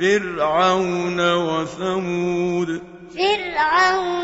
فِرْعَوْنَ وَثَمُودَ. فِرْعَوْنَ